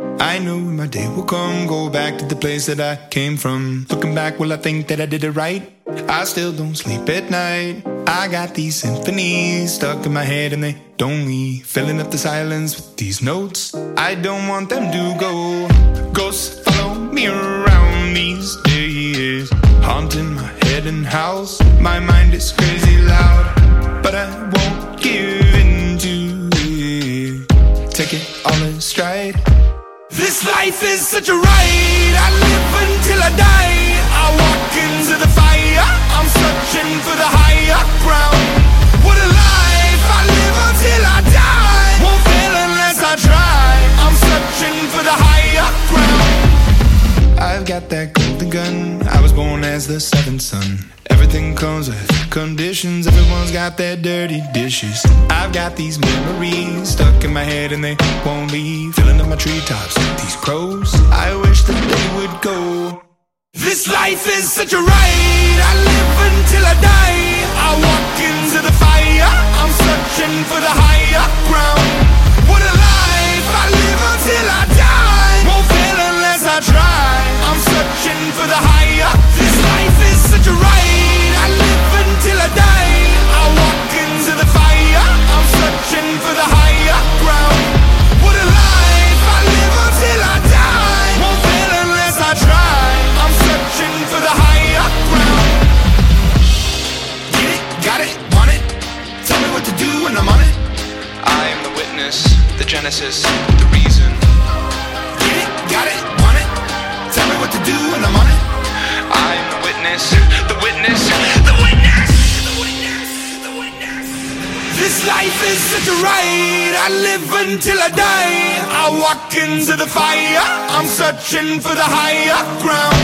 I know my day will come, go back to the place that I came from. Looking back, will I think that I did it right? I still don't sleep at night. I got these symphonies stuck in my head and they don't leave. Filling up the silence with these notes. I don't want them to go. Ghosts follow me around these days. Haunting my head and house. My mind is crazy loud. But I won't give in to it. Take it all in stride. This life is such a ride. I live until I die. I walk into the fire. I'm searching for the higher ground. What a life. I live until I die. Won't fail unless I try. I'm searching for the higher ground. I've got that golden gun. I was born as the seventh son. Everything comes with conditions. Everyone's got their dirty dishes. I've got these memories stuck in my head and they won't leave. Filling up my treetops these crows. I wish that they would go. This life is such a ride. I live until I die. I walk into the fire. I'm searching for the higher ground. What a life. I live until I die. Won't fail unless I try. I'm searching for the higher. The genesis, the reason. Get it, got it, want it. Tell me what to do when I'm on it. I am the witness, the witness, the witness, the witness, the witness. This life is such a ride. I live until I die. I walk into the fire. I'm searching for the higher ground.